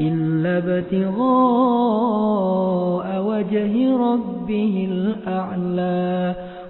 إلا ابتغاء وجه ربه الأعلى.